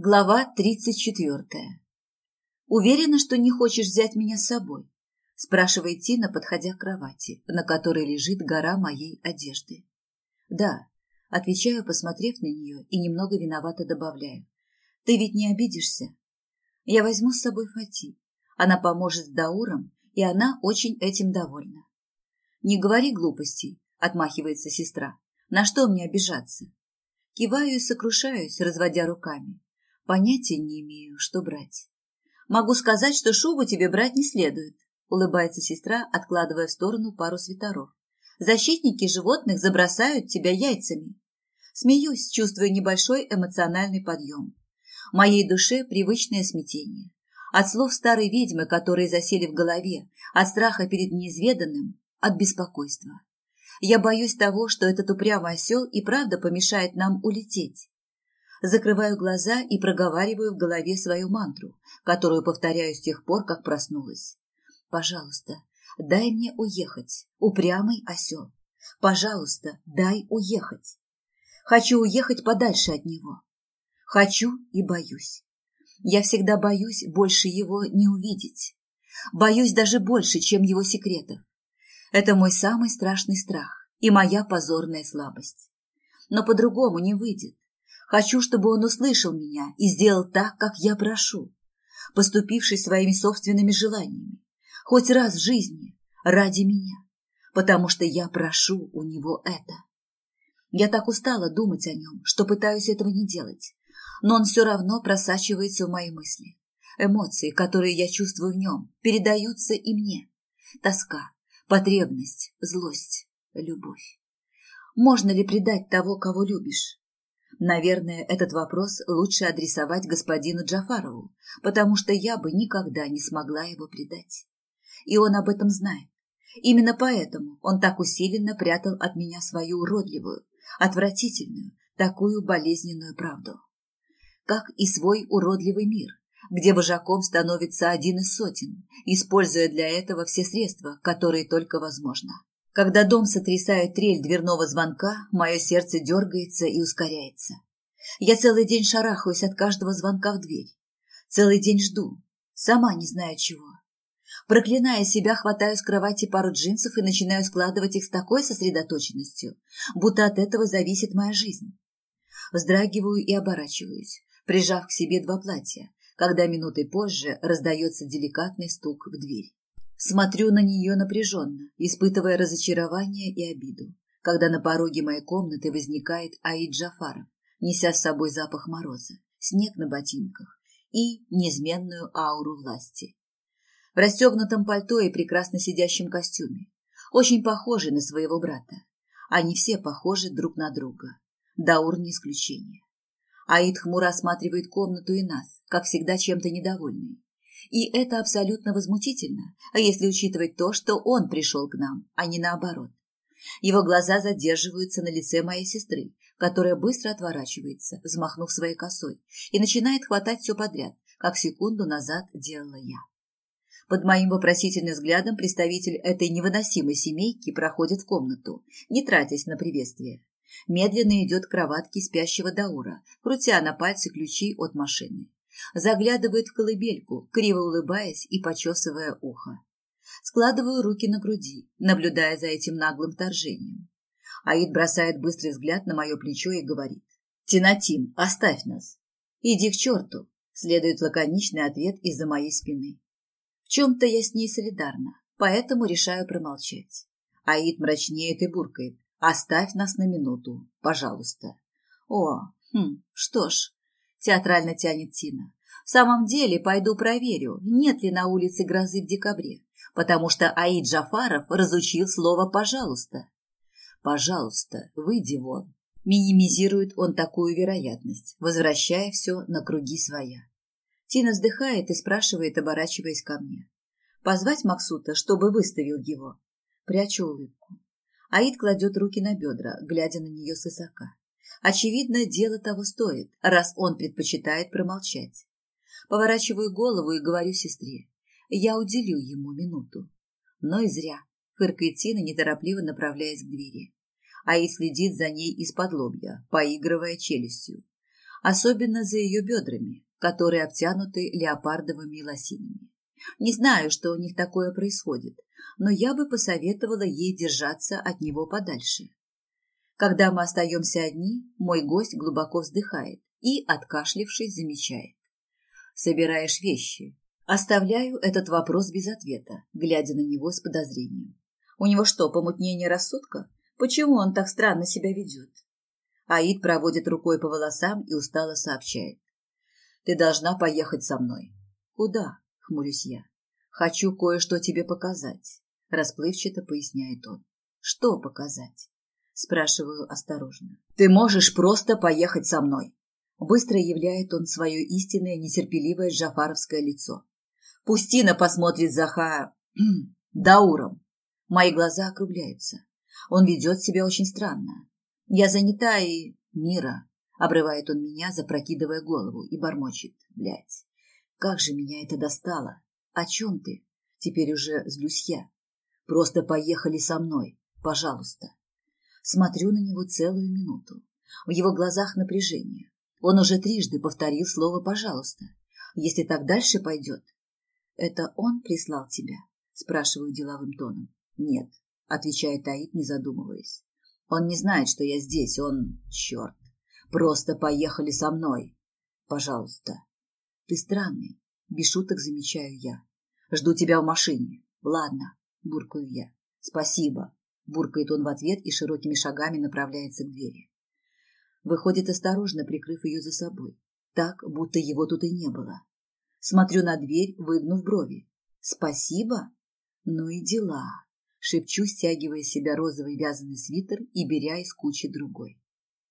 Глава тридцать четвертая. «Уверена, что не хочешь взять меня с собой?» – спрашивает Тина, подходя к кровати, на которой лежит гора моей одежды. «Да», – отвечаю, посмотрев на нее, и немного виновато добавляю. «Ты ведь не обидишься?» «Я возьму с собой Фати. Она поможет с Дауром, и она очень этим довольна». «Не говори глупостей», – отмахивается сестра. «На что мне обижаться?» Киваю и сокрушаюсь, разводя руками. Понятия не имею, что брать. Могу сказать, что шубу тебе брать не следует, улыбается сестра, откладывая в сторону пару свитеров. Защитники животных забросают тебя яйцами. Смеюсь, чувствуя небольшой эмоциональный подъем. Моей душе привычное смятение. От слов старой ведьмы, которые засели в голове, от страха перед неизведанным, от беспокойства. Я боюсь того, что этот упрямый осел и правда помешает нам улететь закрываю глаза и проговариваю в голове свою мантру, которую повторяю с тех пор, как проснулась. «Пожалуйста, дай мне уехать, упрямый осел. Пожалуйста, дай уехать. Хочу уехать подальше от него. Хочу и боюсь. Я всегда боюсь больше его не увидеть. Боюсь даже больше, чем его секретов. Это мой самый страшный страх и моя позорная слабость. Но по-другому не выйдет. Хочу, чтобы он услышал меня и сделал так, как я прошу, поступившись своими собственными желаниями, хоть раз в жизни, ради меня, потому что я прошу у него это. Я так устала думать о нем, что пытаюсь этого не делать, но он все равно просачивается в мои мысли. Эмоции, которые я чувствую в нем, передаются и мне. Тоска, потребность, злость, любовь. Можно ли предать того, кого любишь? Наверное, этот вопрос лучше адресовать господину Джафарову, потому что я бы никогда не смогла его предать. И он об этом знает. Именно поэтому он так усиленно прятал от меня свою уродливую, отвратительную, такую болезненную правду. Как и свой уродливый мир, где вожаком становится один из сотен, используя для этого все средства, которые только возможно. Когда дом сотрясает трель дверного звонка, мое сердце дергается и ускоряется. Я целый день шарахаюсь от каждого звонка в дверь. Целый день жду, сама не знаю чего. Проклиная себя, хватаю с кровати пару джинсов и начинаю складывать их с такой сосредоточенностью, будто от этого зависит моя жизнь. Вздрагиваю и оборачиваюсь, прижав к себе два платья, когда минутой позже раздается деликатный стук в дверь. Смотрю на нее напряженно, испытывая разочарование и обиду, когда на пороге моей комнаты возникает Аид Джафаров, неся с собой запах мороза, снег на ботинках и неизменную ауру власти. В расстегнутом пальто и прекрасно сидящем костюме, очень похожий на своего брата. Они все похожи друг на друга. Даур не исключение. Аид хмуро осматривает комнату и нас, как всегда чем-то недовольный. И это абсолютно возмутительно, если учитывать то, что он пришел к нам, а не наоборот. Его глаза задерживаются на лице моей сестры, которая быстро отворачивается, взмахнув своей косой, и начинает хватать все подряд, как секунду назад делала я. Под моим вопросительным взглядом представитель этой невыносимой семейки проходит в комнату, не тратясь на приветствие. Медленно идет к кроватке спящего Даура, крутя на пальце ключи от машины заглядывает в колыбельку, криво улыбаясь и почесывая ухо. Складываю руки на груди, наблюдая за этим наглым вторжением. Аид бросает быстрый взгляд на мое плечо и говорит. «Тинатин, оставь нас!» «Иди к черту!» – следует лаконичный ответ из-за моей спины. В чем-то я с ней солидарна, поэтому решаю промолчать. Аид мрачнеет и буркает. «Оставь нас на минуту, пожалуйста». «О, хм, что ж, театрально тянет Тина. В самом деле пойду проверю, нет ли на улице грозы в декабре, потому что Аид Джафаров разучил слово «пожалуйста». «Пожалуйста, выйди вон». Минимизирует он такую вероятность, возвращая все на круги своя. Тина вздыхает и спрашивает, оборачиваясь ко мне. Позвать Максута, чтобы выставил его. Прячу улыбку. Аид кладет руки на бедра, глядя на нее свысока. Очевидно, дело того стоит, раз он предпочитает промолчать. Поворачиваю голову и говорю сестре. Я уделю ему минуту. Но и зря, фыркает Тина, неторопливо направляясь к двери. А и следит за ней из-под лобья, поигрывая челюстью. особенно за ее бедрами, которые обтянуты леопардовыми лосинами. Не знаю, что у них такое происходит, но я бы посоветовала ей держаться от него подальше. Когда мы остаемся одни, мой гость глубоко вздыхает и, откашлившись, замечает. «Собираешь вещи?» Оставляю этот вопрос без ответа, глядя на него с подозрением. У него что, помутнение рассудка? Почему он так странно себя ведет? Аид проводит рукой по волосам и устало сообщает. Ты должна поехать со мной. Куда? Хмурюсь я. Хочу кое-что тебе показать. Расплывчато поясняет он. Что показать? Спрашиваю осторожно. Ты можешь просто поехать со мной. Быстро являет он свое истинное нетерпеливое джафаровское лицо. Пустина посмотрит за Ха... Дауром. Мои глаза округляются. Он ведет себя очень странно. Я занята и... Мира. Обрывает он меня, запрокидывая голову, и бормочет. Блядь, как же меня это достало. О чем ты? Теперь уже злюсь я. Просто поехали со мной, пожалуйста. Смотрю на него целую минуту. В его глазах напряжение. Он уже трижды повторил слово «пожалуйста». Если так дальше пойдет... Это он прислал тебя? Спрашиваю деловым тоном. Нет, отвечает Аид, не задумываясь. Он не знает, что я здесь, он... Черт. Просто поехали со мной. Пожалуйста. Ты странный. Без шуток замечаю я. Жду тебя в машине. Ладно, буркаю я. Спасибо. Буркает он в ответ и широкими шагами направляется к двери. Выходит осторожно, прикрыв ее за собой. Так, будто его тут и не было. Смотрю на дверь, выгнув брови. Спасибо? Ну и дела. Шепчу, стягивая с себя розовый вязаный свитер и беря из кучи другой.